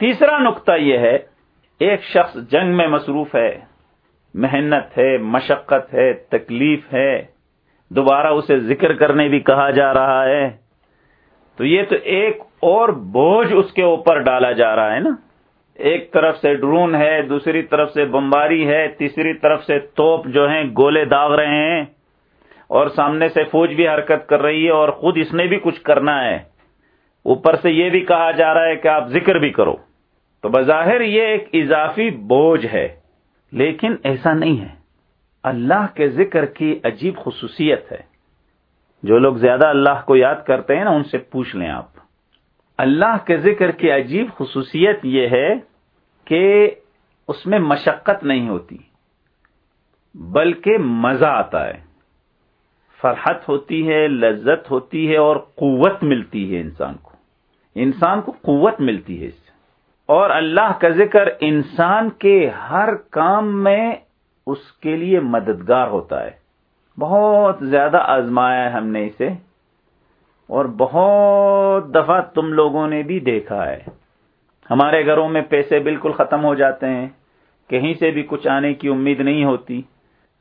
تیسرا نقطہ یہ ہے، ایک شخص جنگ میں مصروف ہے، محنت ہے، مشقت ہے، تکلیف ہے، دوبارہ اسے ذکر کرنے بھی کہا جا رہا ہے۔ تو یہ تو ایک اور بوجھ اس کے اوپر ڈالا جا رہا ہے نا۔ ایک طرف سے ڈرون ہے، دوسری طرف سے بمباری ہے، تیسری طرف سے توپ جو ہیں گولے داغ رہے ہیں۔ اور سامنے سے فوج بھی حرکت کر رہی ہے اور خود اس نے بھی کچھ کرنا ہے۔ اوپر سے یہ بھی کہا جا رہا ہے کہ آپ ذکر بھی کرو۔ تو بظاہر یہ ایک اضافی بوجھ ہے، لیکن ایسا نہیں ہے۔ اللہ کے ذکر کی عجیب خصوصیت ہے۔ جو لوگ زیادہ اللہ کو یاد کرتے ہیں نا، ان سے پوچھ لیں آپ۔ اللہ کے ذکر کی عجیب خصوصیت یہ ہے کہ اس میں مشقت نہیں ہوتی، بلکہ مزہ آتا ہے۔ فرحت ہوتی ہے، لذت ہوتی ہے اور قوت ملتی ہے انسان کو۔ انسان کو قوت ملتی ہے اس اور اللہ کا ذکر انسان کے ہر کام میں اس کے لیے مددگار ہوتا ہے۔ بہت زیادہ آزمایا ہے ہم نے اسے۔ اور بہت دفعہ تم لوگوں نے بھی دیکھا ہے۔ ہمارے گھروں میں پیسے بالکل ختم ہو جاتے ہیں۔ کہیں سے بھی کچھ آنے کی امید نہیں ہوتی۔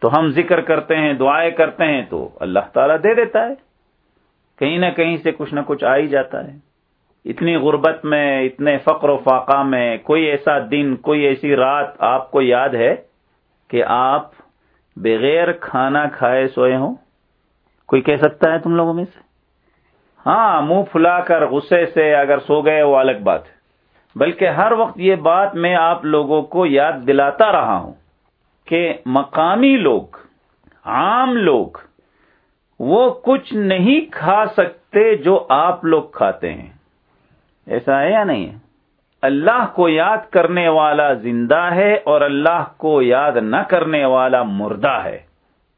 تو ہم ذکر کرتے ہیں، دعائیں کرتے ہیں تو اللہ تعالیٰ دے دیتا ہے۔ کہیں نہ کہیں سے کچھ نہ کچھ آ ہی جاتا ہے۔ اتنی غربت میں، اتنے فقر و فاقہ میں، کوئی ایسا دن، کوئی ایسی رات آپ کو یاد ہے کہ آپ بغیر کھانا کھائے سوئے ہوں؟ کوئی کہہ سکتا ہے تم لوگوں میں سے؟ ہاں منہ پھلا کر غصے سے اگر سو گئے وہ الگ بات ہے۔ بلکہ ہر وقت یہ بات میں آپ لوگوں کو یاد دلاتا رہا ہوں کہ مقامی لوگ، عام لوگ، وہ کچھ نہیں کھا سکتے جو آپ لوگ کھاتے ہیں۔ ایسا ہے یا نہیں ہے؟ اللہ کو یاد کرنے والا زندہ ہے اور اللہ کو یاد نہ کرنے والا مردہ ہے۔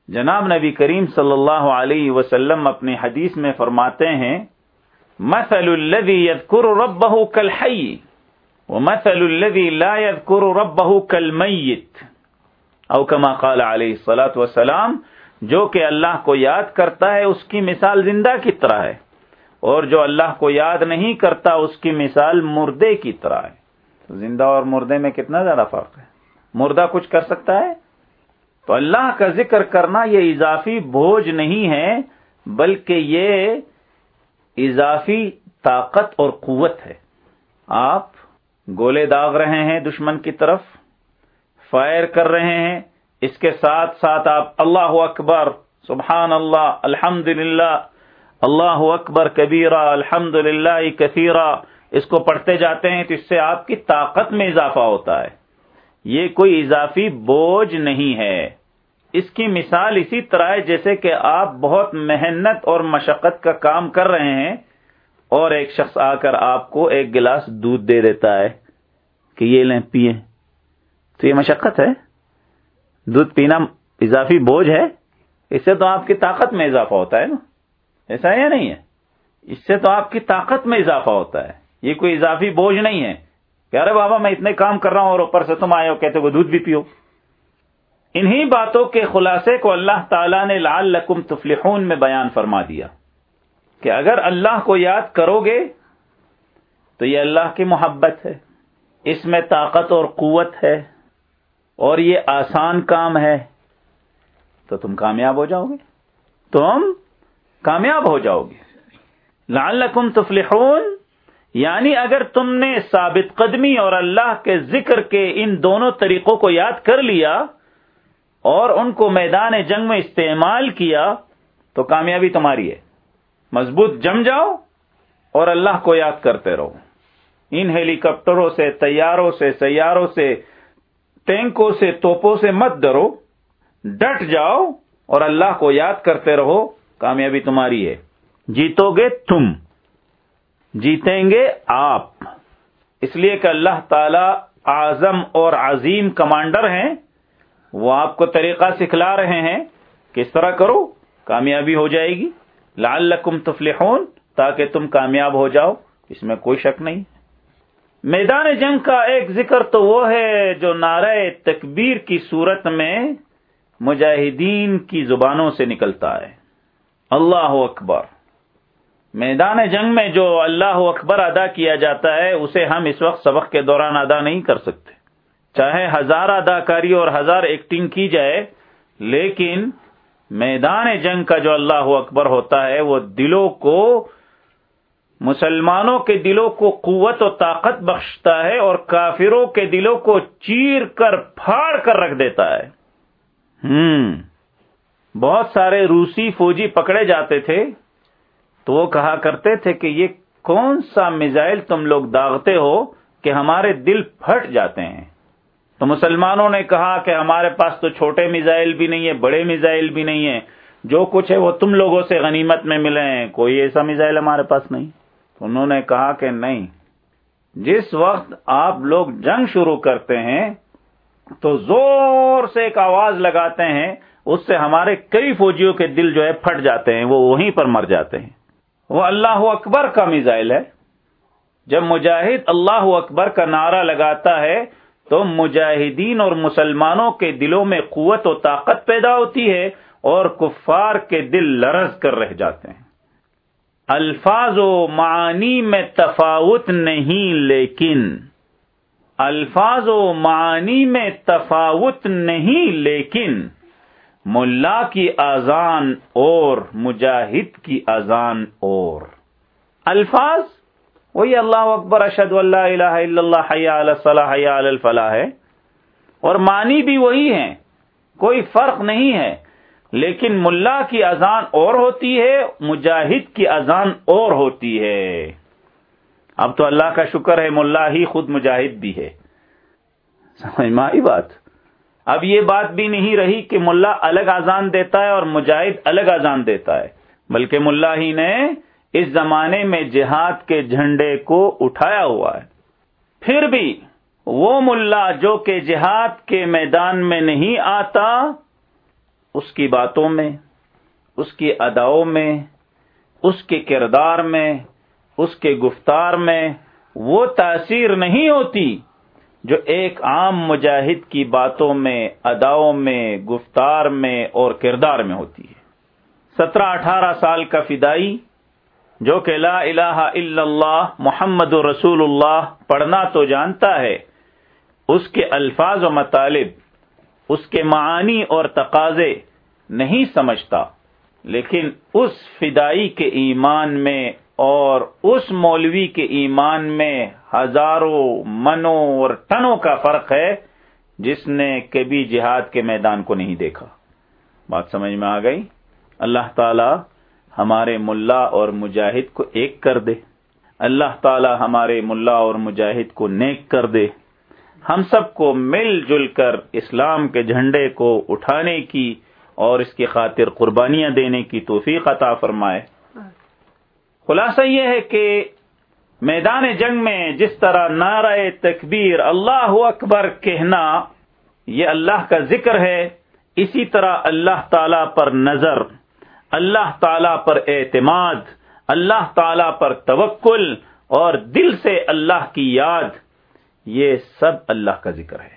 جناب نبی کریم صلی اللہ علیہ وسلم اپنی حدیث میں فرماتے ہیں، مثل الذي يذكر ربه كالحي ومثل الذي لا يذكر ربه كالميت۔ او كما قال علیہ الصلاه والسلام، جو کہ اللہ کو یاد کرتا ہے، اس کی مثال زندہ کی طرح ہے۔ اور جو اللہ کو یاد نہیں کرتا، اس کی مثال مردے کی طرح ہے۔ زندہ اور مردے میں کتنا زیادہ فرق ہے؟ مردہ کچھ کر سکتا ہے؟ تو اللہ کا ذکر کرنا یہ اضافی بوجھ نہیں ہے، بلکہ یہ اضافی طاقت اور قوت ہے۔ آپ گولے داغ رہے ہیں دشمن کی طرف، فائر کر رہے ہیں، اس کے ساتھ ساتھ آپ اللہ اکبر، سبحان اللہ الحمد للہ اللہ اکبر کبیرہ الحمد للہ کثیرہ۔ اس کو پڑھتے جاتے ہیں تو اس سے آپ کی طاقت میں اضافہ ہوتا ہے۔ یہ کوئی اضافی بوجھ نہیں ہے۔ اس کی مثال اسی طرح ہے جیسے کہ آپ بہت محنت اور مشقت کا کام کر رہے ہیں اور ایک شخص آ کر آپ کو ایک گلاس دودھ دے دیتا ہے کہ یہ لیں پیئے تو یہ مشقت ہے۔ دودھ پینا اضافی بوجھ ہے۔ اس سے تو آپ کی طاقت میں اضافہ ہوتا ہے نا۔ ایسا ہے یا نہیں ہے؟ اس سے تو آپ کی طاقت میں اضافہ ہوتا ہے۔ یہ کوئی اضافی بوجھ نہیں ہے کہ ارے بابا میں اتنے کام کر رہا ہوں اور اوپر سے تم آئے ہو، کہتے ہو دودھ بھی پیو۔ انہی باتوں کے خلاصے کو اللہ تعالیٰ نے لال لکم تفلحون میں بیان فرما دیا۔ کہ اگر اللہ کو یاد کرو گے تو یہ اللہ کی محبت ہے، اس میں طاقت اور قوت ہے اور یہ آسان کام ہے۔ تو تم کامیاب ہو جاؤ گے۔ تم کامیاب ہو جاؤ گے۔ لعلکم تفلحون یعنی اگر تم نے ثابت قدمی اور اللہ کے ذکر کے ان دونوں طریقوں کو یاد کر لیا اور ان کو میدان جنگ میں استعمال کیا، تو کامیابی تمہاری ہے۔ مضبوط جم جاؤ اور اللہ کو یاد کرتے رہو۔ ان ہیلی کاپٹروں سے، تیاروں سے، سیاروں سے، ٹینکوں سے، توپوں سے مت ڈرو۔ ڈٹ جاؤ اور اللہ کو یاد کرتے رہو۔ کامیابی تمہاری ہے۔ جیتو گے تم۔ جیتیں گے آپ۔ اس لیے کہ اللہ تعالی اعظم اور عظیم کمانڈر ہیں۔ وہ آپ کو طریقہ سکھلا رہے ہیں۔ کس طرح کرو؟ کامیابی ہو جائے گی۔ لعلکم تفلحون، تاکہ تم کامیاب ہو جاؤ۔ اس میں کوئی شک نہیں۔ میدان جنگ کا ایک ذکر تو وہ ہے جو نعرہ تکبیر کی صورت میں مجاہدین کی زبانوں سے نکلتا ہے۔ اللہ اکبر۔ میدان جنگ میں جو اللہ اکبر ادا کیا جاتا ہے، اسے ہم اس وقت سبق کے دوران ادا نہیں کر سکتے۔ چاہے ہزار اداکاری اور ہزار ایکٹنگ کی جائے، لیکن میدان جنگ کا جو اللہ اکبر ہوتا ہے، وہ دلوں کو، مسلمانوں کے دلوں کو قوت و طاقت بخشتا ہے اور کافروں کے دلوں کو چیر کر، پھاڑ کر رکھ دیتا ہے۔ ہم بہت سارے روسی فوجی پکڑے جاتے تھے تو وہ کہا کرتے تھے کہ یہ کون سا میزائل تم لوگ داغتے ہو کہ ہمارے دل پھٹ جاتے ہیں؟ تو مسلمانوں نے کہا کہ ہمارے پاس تو چھوٹے میزائل بھی نہیں ہے بڑے میزائل بھی نہیں ہے جو کچھ ہے وہ تم لوگوں سے غنیمت میں ملے ہیں، کوئی ایسا میزائل ہمارے پاس نہیں۔ انہوں نے کہا کہ نہیں۔ جس وقت آپ لوگ جنگ شروع کرتے ہیں تو زور سے ایک آواز لگاتے ہیں اس سے ہمارے کئی فوجیوں کے دل جو ہے پھٹ جاتے ہیں، وہ وہیں پر مر جاتے ہیں۔ وہ اللہ اکبر کا میزائل ہے۔ جب مجاہد اللہ اکبر کا نعرہ لگاتا ہے، تو مجاہدین اور مسلمانوں کے دلوں میں قوت و طاقت پیدا ہوتی ہے اور کفار کے دل لرز کر رہ جاتے ہیں۔ الفاظ و معانی میں تفاوت نہیں، لیکن الفاظ و معانی میں تفاوت نہیں، لیکن ملا کی اذان اور، مجاہد کی اذان اور۔ الفاظ، وہی اللہ اکبر اشد اللہ الہ الا اللہ حیا الصلاح حیا الفلاح ہے۔ اور معنی بھی وہی ہیں، کوئی فرق نہیں ہے۔ لیکن ملا کی اذان اور ہوتی ہے، مجاہد کی اذان اور ہوتی ہے۔ اب تو اللہ کا شکر ہے، ملا ہی خود مجاہد بھی ہے۔ سمجھ میں بات؟ اب یہ بات بھی نہیں رہی کہ ملا الگ اذان دیتا ہے اور مجاہد الگ اذان دیتا ہے، بلکہ ملا ہی نے اس زمانے میں جہاد کے جھنڈے کو اٹھایا ہوا ہے۔ پھر بھی وہ ملا جو کہ جہاد کے میدان میں نہیں آتا، اس کی باتوں میں، اس کی اداؤں میں، اس کے کردار میں، اس کے گفتار میں وہ تاثیر نہیں ہوتی۔ جو ایک عام مجاہد کی باتوں میں، اداؤں میں، گفتار میں اور کردار میں ہوتی ہے۔ سترہ اٹھارہ سال کا فدائی، جو کہ لا الہ الا اللہ، محمد رسول اللہ، پڑھنا تو جانتا ہے۔ اس کے الفاظ و مطالب، اس کے معانی اور تقاضے نہیں سمجھتا، لیکن اس فدائی کے ایمان میں اور اس مولوی کے ایمان میں ہزاروں منوں اور ٹنوں کا فرق ہے جس نے کبھی جہاد کے میدان کو نہیں دیکھا۔ بات سمجھ میں آ گئی؟ اللہ تعالی ہمارے ملا اور مجاہد کو ایک کر دے۔ اللہ تعالی ہمارے ملا اور مجاہد کو نیک کر دے۔ ہم سب کو مل جل کر اسلام کے جھنڈے کو اٹھانے کی اور اس کی خاطر قربانیاں دینے کی توفیق عطا فرمائے۔ خلاصہ یہ ہے کہ میدان جنگ میں جس طرح نعرہ تکبیر اللہ اکبر کہنا یہ اللہ کا ذکر ہے، اسی طرح اللہ تعالی پر نظر، اللہ تعالی پر اعتماد، اللہ تعالی پر توکل اور دل سے اللہ کی یاد، یہ سب اللہ کا ذکر ہے۔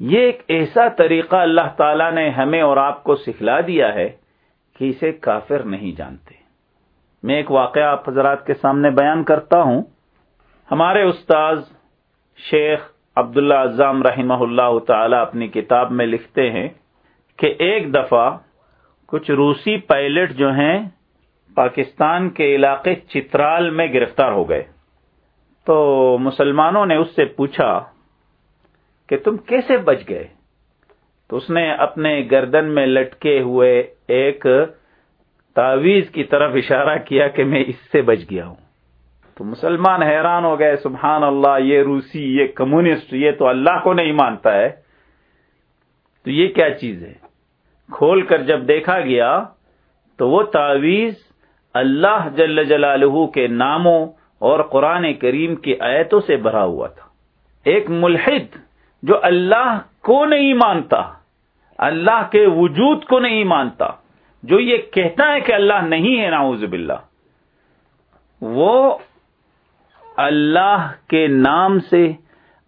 یہ ایک ایسا طریقہ اللہ تعالی نے ہمیں اور آپ کو سکھلا دیا ہے کہ اسے کافر نہیں جانتے۔ میں ایک واقعہ آپ حضرات کے سامنے بیان کرتا ہوں۔ ہمارے استاذ شیخ عبداللہ اعظم رحمہ اللہ تعالی اپنی کتاب میں لکھتے ہیں کہ ایک دفعہ کچھ روسی پائلٹ جو ہیں پاکستان کے علاقے چترال میں گرفتار ہو گئے۔ تو مسلمانوں نے اس سے پوچھا کہ تم کیسے بچ گئے؟ تو اس نے اپنے گردن میں لٹکے ہوئے ایک تعویز کی طرف اشارہ کیا کہ میں اس سے بچ گیا ہوں۔ تو مسلمان حیران ہو گئے، سبحان اللہ، یہ روسی، یہ کمیونسٹ یہ تو اللہ کو نہیں مانتا ہے۔ تو یہ کیا چیز ہے؟ کھول کر جب دیکھا گیا تو وہ تعویز اللہ جل جلالہ کے ناموں اور قرآن کریم کی آیتوں سے بھرا ہوا تھا۔ ایک ملحد جو اللہ کو نہیں مانتا، اللہ کے وجود کو نہیں مانتا جو یہ کہتا ہے کہ اللہ نہیں ہے ناؤز باللہ، وہ اللہ کے نام سے،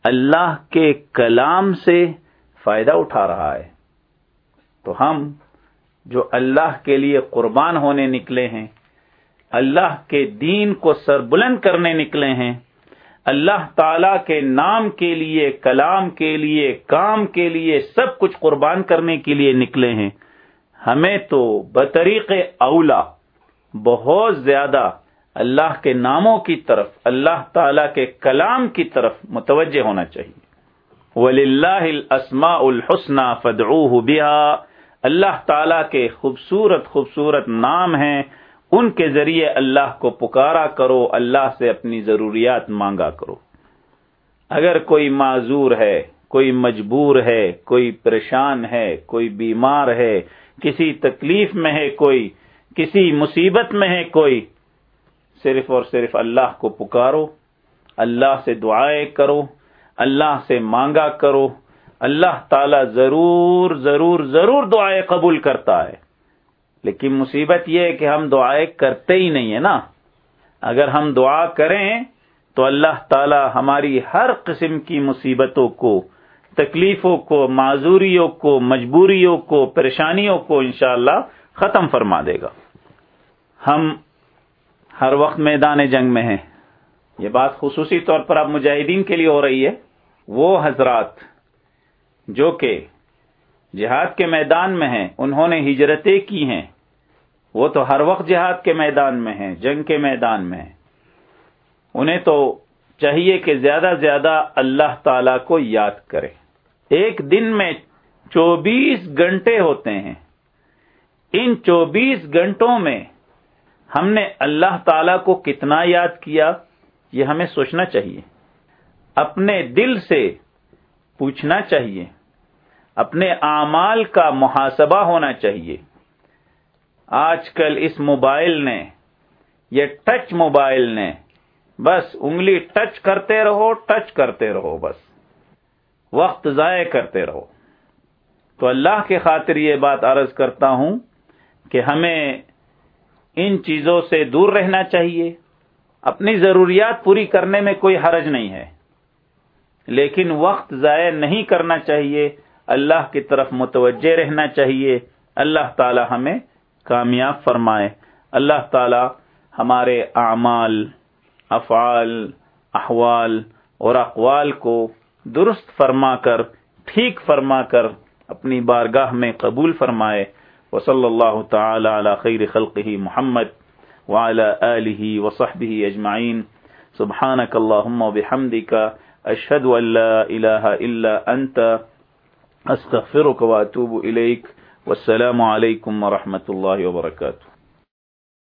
اللہ کے کلام سے فائدہ اٹھا رہا ہے۔ تو ہم جو اللہ کے لیے قربان ہونے نکلے ہیں، اللہ کے دین کو سربلند کرنے نکلے ہیں، اللہ تعالی کے نام کے لیے، کلام کے لیے، کام کے لیے سب کچھ قربان کرنے کے لیے نکلے ہیں۔ ہمیں تو بطریق اولا بہت زیادہ اللہ کے ناموں کی طرف، اللہ تعالی کے کلام کی طرف متوجہ ہونا چاہیے۔ ولی اللہ السما الحسن فدعوه بها۔ اللہ تعالی کے خوبصورت خوبصورت نام ہیں۔ ان کے ذریعے اللہ کو پکارا کرو، اللہ سے اپنی ضروریات مانگا کرو۔ اگر کوئی معذور ہے کوئی مجبور ہے، کوئی پریشان ہے، کوئی بیمار ہے، کسی تکلیف میں ہے کوئی، کسی مصیبت میں ہے کوئی، صرف اور صرف اللہ کو پکارو، اللہ سے دعائیں کرو، اللہ سے مانگا کرو، اللہ تعالی ضرور ضرور ضرور دعائیں قبول کرتا ہے۔ لیکن مصیبت یہ ہے کہ ہم دعائیں کرتے ہی نہیں ہے نا۔ اگر ہم دعا کریں تو اللہ تعالی ہماری ہر قسم کی مصیبتوں کو تکلیفوں کو، معذوریوں کو، مجبوریوں کو، پریشانیوں کو انشاءاللہ ختم فرما دے گا۔ ہم ہر وقت میدان جنگ میں ہیں۔ یہ بات خصوصی طور پر اب مجاہدین کے لیے ہو رہی ہے۔ وہ حضرات جو کہ جہاد کے میدان میں ہیں، انہوں نے ہجرتیں کی ہیں۔ وہ تو ہر وقت جہاد کے میدان میں ہیں، جنگ کے میدان میں ہیں۔ انہیں تو چاہیے کہ زیادہ زیادہ اللہ تعالی کو یاد کرے۔ ایک دن میں چوبیس گھنٹے ہوتے ہیں۔ ان چوبیس گھنٹوں میں ہم نے اللہ تعالی کو کتنا یاد کیا؟ یہ ہمیں سوچنا چاہیے۔ اپنے دل سے پوچھنا چاہیے۔ اپنے اعمال کا محاسبہ ہونا چاہیے۔ آج کل اس موبائل نے، یہ ٹچ موبائل نے، بس انگلی ٹچ کرتے رہو، ٹچ کرتے رہو، بس۔ وقت ضائع کرتے رہو۔ تو اللہ کے خاطر یہ بات عرض کرتا ہوں کہ ہمیں ان چیزوں سے دور رہنا چاہیے۔ اپنی ضروریات پوری کرنے میں کوئی حرج نہیں ہے۔ لیکن وقت ضائع نہیں کرنا چاہیے۔ اللہ کی طرف متوجہ رہنا چاہیے۔ اللہ تعالی ہمیں کامیاب فرمائے۔ اللہ تعالی ہمارے اعمال، افعال، احوال اور اقوال کو درست فرما کر، ٹھیک فرما کر اپنی بارگاہ میں قبول فرمائے۔ وصلی اللہ تعالی علی خیر خلقہ محمد وعلى آله وصحبه أجمعين سبحانك اللهم وبحمدك أشهد أن لا إله إلا أنت أستغفرك وأتوب إليك والسلام عليكم ورحمة الله وبركاته